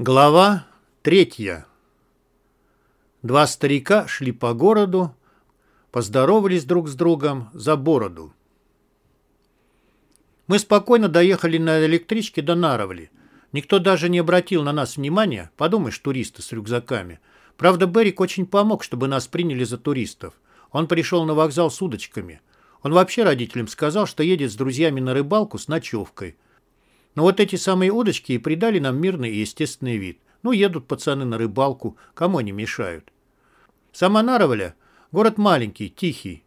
Глава третья. Два старика шли по городу, поздоровались друг с другом за бороду. Мы спокойно доехали на электричке до Наровли. Никто даже не обратил на нас внимания, подумаешь, туристы с рюкзаками. Правда, Берик очень помог, чтобы нас приняли за туристов. Он пришел на вокзал с удочками. Он вообще родителям сказал, что едет с друзьями на рыбалку с ночевкой – но вот эти самые удочки и придали нам мирный и естественный вид. Ну, едут пацаны на рыбалку, кому они мешают. Сама Наровля – город маленький, тихий.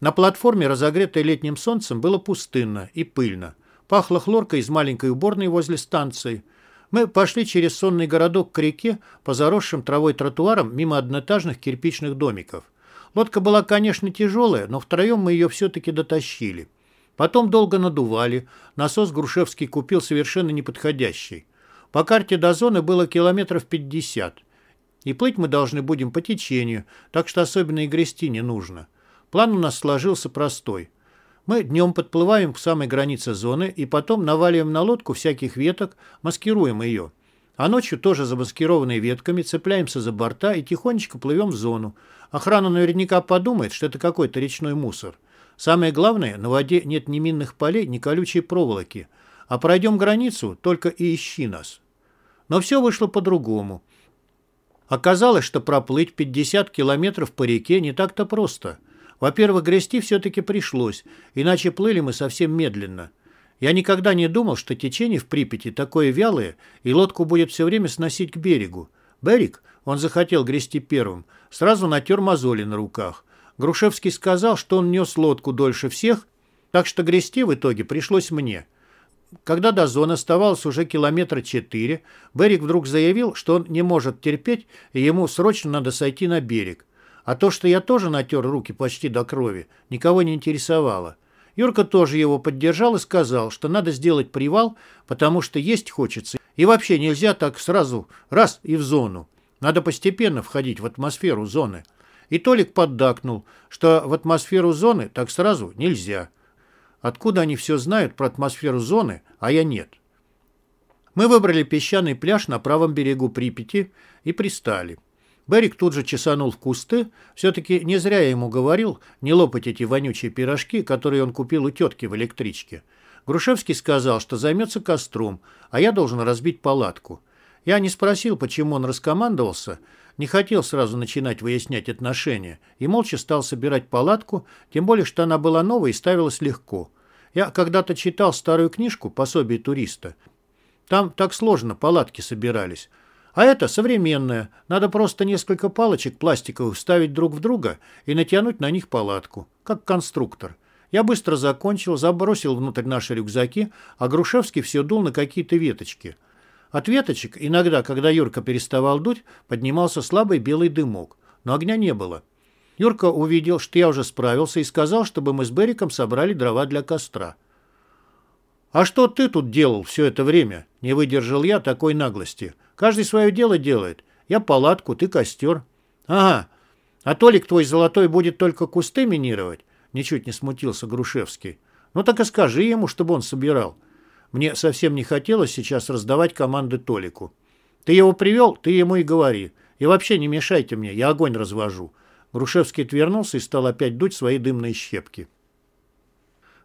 На платформе, разогретой летним солнцем, было пустынно и пыльно. Пахло хлоркой из маленькой уборной возле станции. Мы пошли через сонный городок к реке по заросшим травой тротуарам мимо одноэтажных кирпичных домиков. Лодка была, конечно, тяжелая, но втроем мы ее все-таки дотащили. Потом долго надували. Насос Грушевский купил совершенно неподходящий. По карте до зоны было километров 50. И плыть мы должны будем по течению, так что особенно и грести не нужно. План у нас сложился простой. Мы днем подплываем к самой границе зоны и потом наваливаем на лодку всяких веток, маскируем ее. А ночью тоже замаскированные ветками цепляемся за борта и тихонечко плывем в зону. Охрана наверняка подумает, что это какой-то речной мусор. Самое главное, на воде нет ни минных полей, ни колючей проволоки. А пройдем границу, только и ищи нас. Но все вышло по-другому. Оказалось, что проплыть 50 километров по реке не так-то просто. Во-первых, грести все-таки пришлось, иначе плыли мы совсем медленно. Я никогда не думал, что течение в Припяти такое вялое, и лодку будет все время сносить к берегу. Берег, он захотел грести первым, сразу натер мозоли на руках. Грушевский сказал, что он нес лодку дольше всех, так что грести в итоге пришлось мне. Когда до зоны оставалось уже километра четыре, Берег вдруг заявил, что он не может терпеть, и ему срочно надо сойти на берег. А то, что я тоже натер руки почти до крови, никого не интересовало. Юрка тоже его поддержал и сказал, что надо сделать привал, потому что есть хочется. И вообще нельзя так сразу раз и в зону. Надо постепенно входить в атмосферу зоны. И Толик поддакнул, что в атмосферу зоны так сразу нельзя. Откуда они все знают про атмосферу зоны, а я нет? Мы выбрали песчаный пляж на правом берегу Припяти и пристали. Берик тут же чесанул в кусты. Все-таки не зря я ему говорил не лопать эти вонючие пирожки, которые он купил у тетки в электричке. Грушевский сказал, что займется костром, а я должен разбить палатку. Я не спросил, почему он раскомандовался, не хотел сразу начинать выяснять отношения и молча стал собирать палатку, тем более, что она была новая и ставилась легко. Я когда-то читал старую книжку «Пособие туриста». Там так сложно палатки собирались. А это современная. Надо просто несколько палочек пластиковых вставить друг в друга и натянуть на них палатку, как конструктор. Я быстро закончил, забросил внутрь наши рюкзаки, а Грушевский все дул на какие-то веточки – от веточек, иногда, когда Юрка переставал дуть, поднимался слабый белый дымок, но огня не было. Юрка увидел, что я уже справился, и сказал, чтобы мы с Бериком собрали дрова для костра. «А что ты тут делал все это время?» Не выдержал я такой наглости. «Каждый свое дело делает. Я палатку, ты костер». «Ага. А Толик твой золотой будет только кусты минировать?» Ничуть не смутился Грушевский. «Ну так и скажи ему, чтобы он собирал. Мне совсем не хотелось сейчас раздавать команды Толику. «Ты его привел, ты ему и говори. И вообще не мешайте мне, я огонь развожу». Грушевский отвернулся и стал опять дуть свои дымные щепки.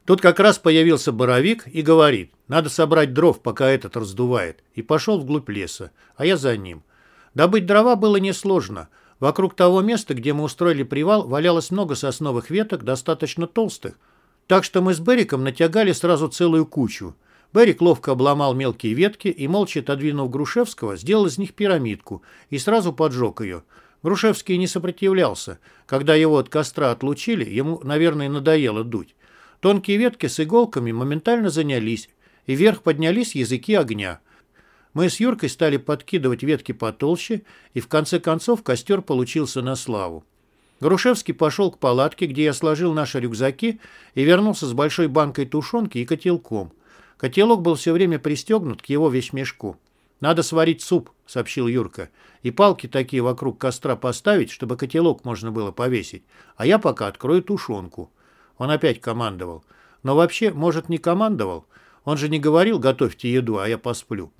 Тут как раз появился Боровик и говорит, надо собрать дров, пока этот раздувает, и пошел вглубь леса, а я за ним. Добыть дрова было несложно. Вокруг того места, где мы устроили привал, валялось много сосновых веток, достаточно толстых, так что мы с Бериком натягали сразу целую кучу – Берик ловко обломал мелкие ветки и, молча отодвинув Грушевского, сделал из них пирамидку и сразу поджег ее. Грушевский не сопротивлялся. Когда его от костра отлучили, ему, наверное, надоело дуть. Тонкие ветки с иголками моментально занялись, и вверх поднялись языки огня. Мы с Юркой стали подкидывать ветки потолще, и в конце концов костер получился на славу. Грушевский пошел к палатке, где я сложил наши рюкзаки, и вернулся с большой банкой тушенки и котелком. Котелок был все время пристегнут к его вещмешку. «Надо сварить суп», — сообщил Юрка. «И палки такие вокруг костра поставить, чтобы котелок можно было повесить. А я пока открою тушенку». Он опять командовал. Но вообще, может, не командовал? Он же не говорил «готовьте еду, а я посплю».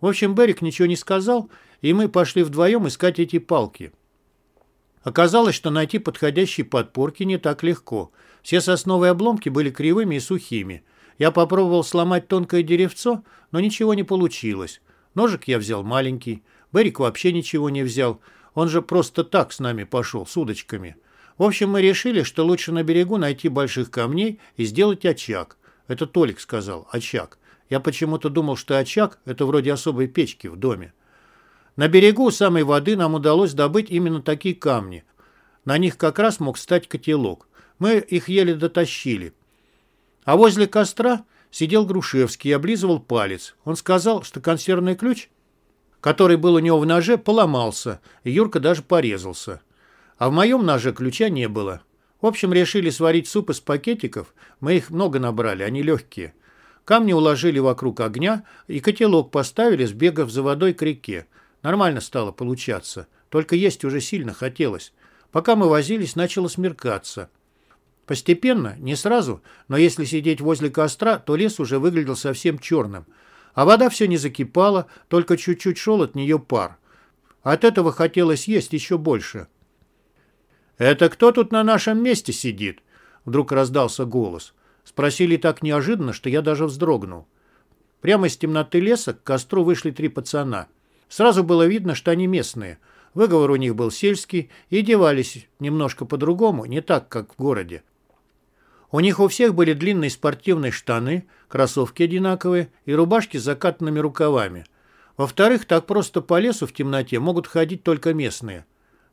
В общем, Берик ничего не сказал, и мы пошли вдвоем искать эти палки. Оказалось, что найти подходящие подпорки не так легко. Все сосновые обломки были кривыми и сухими. Я попробовал сломать тонкое деревцо, но ничего не получилось. Ножик я взял маленький. Берик вообще ничего не взял. Он же просто так с нами пошел, с удочками. В общем, мы решили, что лучше на берегу найти больших камней и сделать очаг. Это Толик сказал, очаг. Я почему-то думал, что очаг – это вроде особой печки в доме. На берегу у самой воды нам удалось добыть именно такие камни. На них как раз мог стать котелок. Мы их еле дотащили. А возле костра сидел Грушевский и облизывал палец. Он сказал, что консервный ключ, который был у него в ноже, поломался, и Юрка даже порезался. А в моем ноже ключа не было. В общем, решили сварить суп из пакетиков. Мы их много набрали, они легкие. Камни уложили вокруг огня и котелок поставили, сбегав за водой к реке. Нормально стало получаться. Только есть уже сильно хотелось. Пока мы возились, начало смеркаться. Постепенно, не сразу, но если сидеть возле костра, то лес уже выглядел совсем черным. А вода все не закипала, только чуть-чуть шел от нее пар. От этого хотелось есть еще больше. «Это кто тут на нашем месте сидит?» Вдруг раздался голос. Спросили так неожиданно, что я даже вздрогнул. Прямо из темноты леса к костру вышли три пацана. Сразу было видно, что они местные. Выговор у них был сельский и одевались немножко по-другому, не так, как в городе. У них у всех были длинные спортивные штаны, кроссовки одинаковые и рубашки с закатанными рукавами. Во-вторых, так просто по лесу в темноте могут ходить только местные.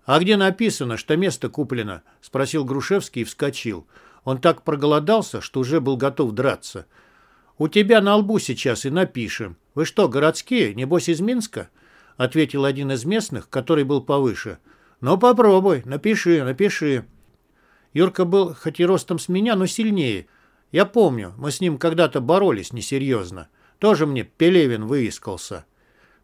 «А где написано, что место куплено?» – спросил Грушевский и вскочил. Он так проголодался, что уже был готов драться. «У тебя на лбу сейчас и напишем. Вы что, городские? Небось из Минска?» — ответил один из местных, который был повыше. «Ну, попробуй, напиши, напиши». Юрка был хоть и ростом с меня, но сильнее. Я помню, мы с ним когда-то боролись несерьезно. Тоже мне Пелевин выискался.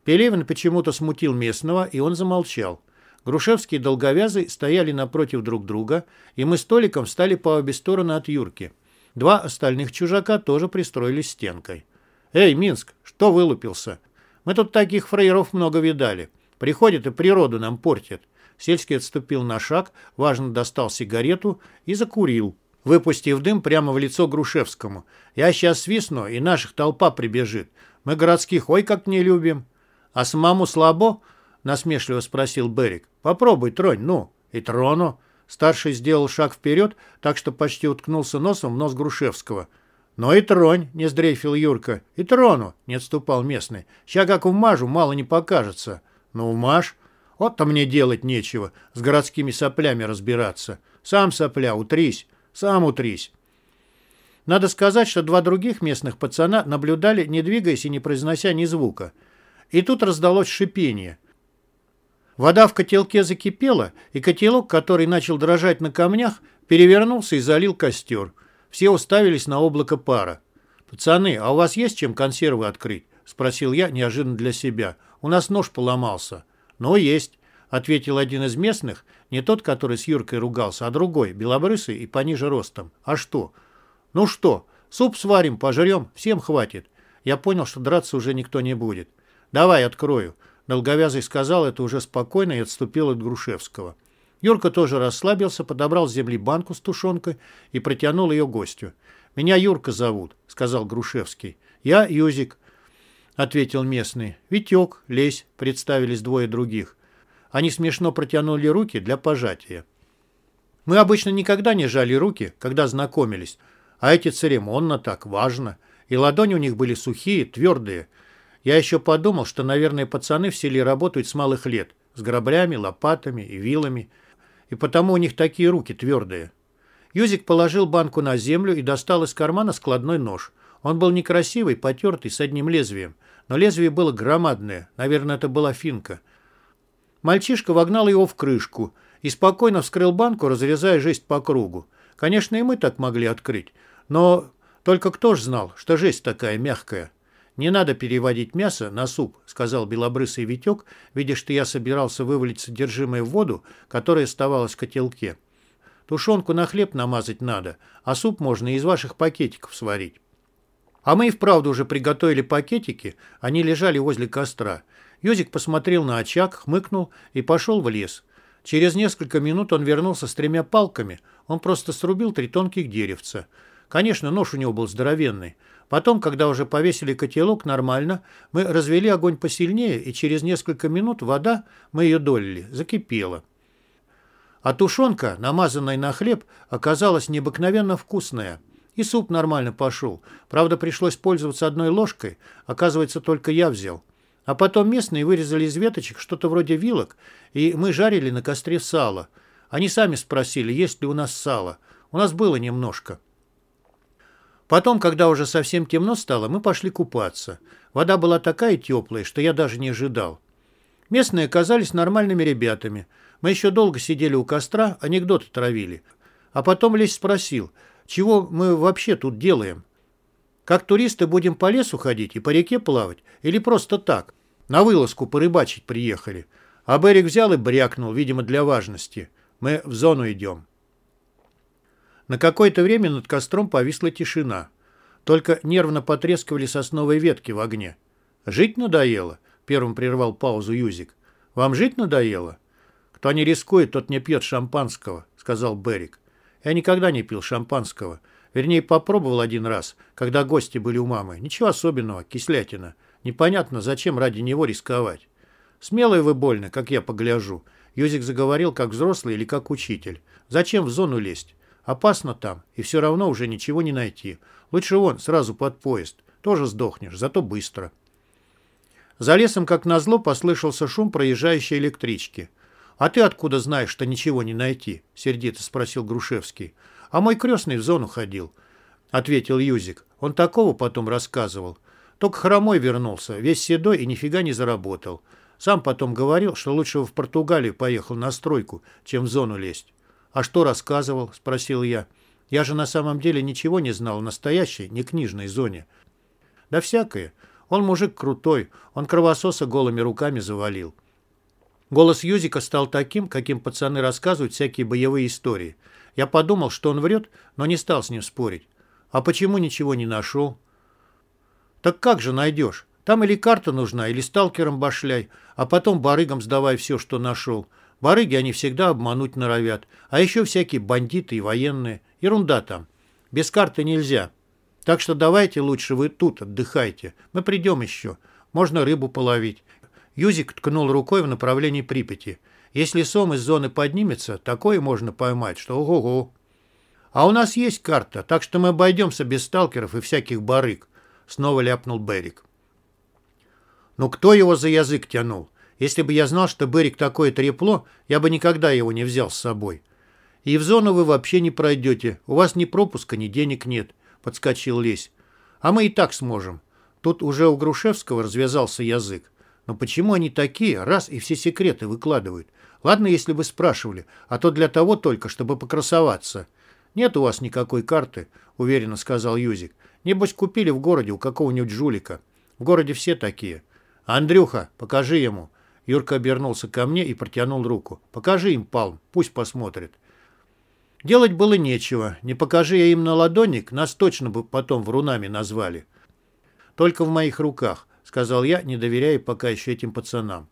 Пелевин почему-то смутил местного, и он замолчал. Грушевский и Долговязый стояли напротив друг друга, и мы с Толиком встали по обе стороны от Юрки. Два остальных чужака тоже пристроились стенкой. «Эй, Минск, что вылупился? Мы тут таких фраеров много видали. Приходят и природу нам портят». Сельский отступил на шаг, важно достал сигарету и закурил, выпустив дым прямо в лицо Грушевскому. «Я сейчас свистну, и наших толпа прибежит. Мы городских ой как не любим. А самому слабо?» — насмешливо спросил Берик. «Попробуй, тронь, ну». «И трону». Старший сделал шаг вперед, так что почти уткнулся носом в нос Грушевского. «Но и тронь», — не сдрейфил Юрка. «И трону», — не отступал местный. «Ща как вмажу, мало не покажется». «Ну, вмажь. Вот-то мне делать нечего, с городскими соплями разбираться. Сам сопля, утрись, сам утрись». Надо сказать, что два других местных пацана наблюдали, не двигаясь и не произнося ни звука. И тут раздалось шипение. Вода в котелке закипела, и котелок, который начал дрожать на камнях, перевернулся и залил костер. Все уставились на облако пара. «Пацаны, а у вас есть чем консервы открыть?» – спросил я неожиданно для себя. «У нас нож поломался». «Ну, есть», – ответил один из местных, не тот, который с Юркой ругался, а другой, белобрысый и пониже ростом. «А что?» «Ну что, суп сварим, пожрем, всем хватит». Я понял, что драться уже никто не будет. «Давай, открою». Долговязый сказал это уже спокойно и отступил от Грушевского. Юрка тоже расслабился, подобрал с земли банку с тушенкой и протянул ее гостю. «Меня Юрка зовут», — сказал Грушевский. «Я Юзик», — ответил местный. «Витек, лезь», — представились двое других. Они смешно протянули руки для пожатия. Мы обычно никогда не жали руки, когда знакомились, а эти церемонно так, важно. И ладони у них были сухие, твердые. Я еще подумал, что, наверное, пацаны в селе работают с малых лет, с граблями, лопатами и вилами и потому у них такие руки твердые. Юзик положил банку на землю и достал из кармана складной нож. Он был некрасивый, потертый, с одним лезвием, но лезвие было громадное, наверное, это была финка. Мальчишка вогнал его в крышку и спокойно вскрыл банку, разрезая жесть по кругу. Конечно, и мы так могли открыть, но только кто ж знал, что жесть такая мягкая. «Не надо переводить мясо на суп», — сказал белобрысый Витек, видя, что я собирался вывалить содержимое в воду, которая оставалась в котелке. «Тушенку на хлеб намазать надо, а суп можно из ваших пакетиков сварить». А мы и вправду уже приготовили пакетики, они лежали возле костра. Юзик посмотрел на очаг, хмыкнул и пошел в лес. Через несколько минут он вернулся с тремя палками. Он просто срубил три тонких деревца. Конечно, нож у него был здоровенный. Потом, когда уже повесили котелок нормально, мы развели огонь посильнее, и через несколько минут вода, мы ее долили, закипела. А тушенка, намазанная на хлеб, оказалась необыкновенно вкусная. И суп нормально пошел. Правда, пришлось пользоваться одной ложкой. Оказывается, только я взял. А потом местные вырезали из веточек что-то вроде вилок, и мы жарили на костре сало. Они сами спросили, есть ли у нас сало. У нас было немножко. Потом, когда уже совсем темно стало, мы пошли купаться. Вода была такая теплая, что я даже не ожидал. Местные оказались нормальными ребятами. Мы еще долго сидели у костра, анекдоты травили. А потом Лесь спросил, чего мы вообще тут делаем? Как туристы будем по лесу ходить и по реке плавать? Или просто так? На вылазку порыбачить приехали. А Берег взял и брякнул, видимо, для важности. Мы в зону идем. На какое-то время над костром повисла тишина. Только нервно потрескивали сосновые ветки в огне. «Жить надоело?» — первым прервал паузу Юзик. «Вам жить надоело?» «Кто не рискует, тот не пьет шампанского», — сказал Берик. «Я никогда не пил шампанского. Вернее, попробовал один раз, когда гости были у мамы. Ничего особенного, кислятина. Непонятно, зачем ради него рисковать. Смелый вы больно, как я погляжу. Юзик заговорил как взрослый или как учитель. Зачем в зону лезть? Опасно там, и все равно уже ничего не найти. Лучше вон, сразу под поезд. Тоже сдохнешь, зато быстро. За лесом, как назло, послышался шум проезжающей электрички. «А ты откуда знаешь, что ничего не найти?» — сердито спросил Грушевский. «А мой крестный в зону ходил», — ответил Юзик. Он такого потом рассказывал. Только хромой вернулся, весь седой и нифига не заработал. Сам потом говорил, что лучше в Португалию поехал на стройку, чем в зону лезть. «А что рассказывал?» — спросил я. «Я же на самом деле ничего не знал о настоящей, не книжной зоне». «Да всякое. Он мужик крутой, он кровососа голыми руками завалил». Голос Юзика стал таким, каким пацаны рассказывают всякие боевые истории. Я подумал, что он врет, но не стал с ним спорить. А почему ничего не нашел? Так как же найдешь? Там или карта нужна, или сталкером башляй, а потом барыгам сдавай все, что нашел. Барыги они всегда обмануть норовят, а еще всякие бандиты и военные. Ерунда там. Без карты нельзя. Так что давайте лучше вы тут отдыхайте. Мы придем еще. Можно рыбу половить. Юзик ткнул рукой в направлении Припяти. Если сом из зоны поднимется, такое можно поймать, что ого-го. А у нас есть карта, так что мы обойдемся без сталкеров и всяких барыг. Снова ляпнул Берик. Ну кто его за язык тянул? Если бы я знал, что Берик такое трепло, я бы никогда его не взял с собой. И в зону вы вообще не пройдете. У вас ни пропуска, ни денег нет, подскочил Лесь. А мы и так сможем. Тут уже у Грушевского развязался язык. Но почему они такие, раз и все секреты выкладывают? Ладно, если бы спрашивали, а то для того только, чтобы покрасоваться. Нет у вас никакой карты, уверенно сказал Юзик. Небось, купили в городе у какого-нибудь жулика. В городе все такие. Андрюха, покажи ему. Юрка обернулся ко мне и протянул руку. Покажи им, Палм, пусть посмотрят. Делать было нечего. Не покажи я им на ладонник, нас точно бы потом врунами назвали. Только в моих руках, сказал я, не доверяя пока еще этим пацанам.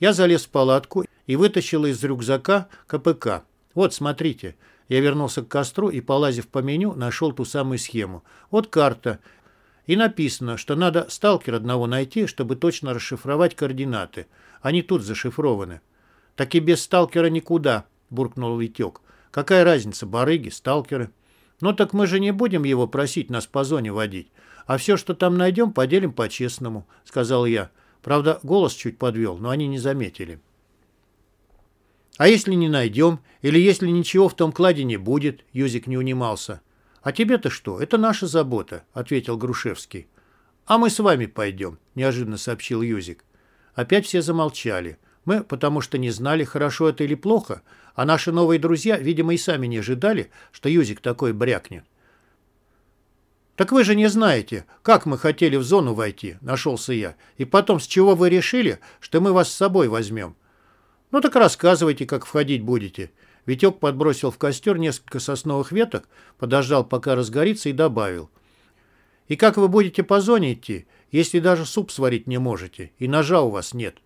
Я залез в палатку и вытащил из рюкзака КПК. Вот, смотрите. Я вернулся к костру и, полазив по меню, нашел ту самую схему. Вот карта. И написано, что надо сталкер одного найти, чтобы точно расшифровать координаты. Они тут зашифрованы. Так и без сталкера никуда, буркнул Витек. Какая разница, барыги, сталкеры? Ну так мы же не будем его просить нас по зоне водить. А все, что там найдем, поделим по-честному, сказал я. Правда, голос чуть подвел, но они не заметили. «А если не найдем? Или если ничего в том кладе не будет?» Юзик не унимался. «А тебе-то что? Это наша забота», — ответил Грушевский. «А мы с вами пойдем», — неожиданно сообщил Юзик. Опять все замолчали. Мы, потому что не знали, хорошо это или плохо, а наши новые друзья, видимо, и сами не ожидали, что Юзик такой брякнет. «Так вы же не знаете, как мы хотели в зону войти», — нашелся я. «И потом, с чего вы решили, что мы вас с собой возьмем?» «Ну так рассказывайте, как входить будете». Витек подбросил в костер несколько сосновых веток, подождал, пока разгорится, и добавил. И как вы будете по зоне идти, если даже суп сварить не можете, и ножа у вас нет?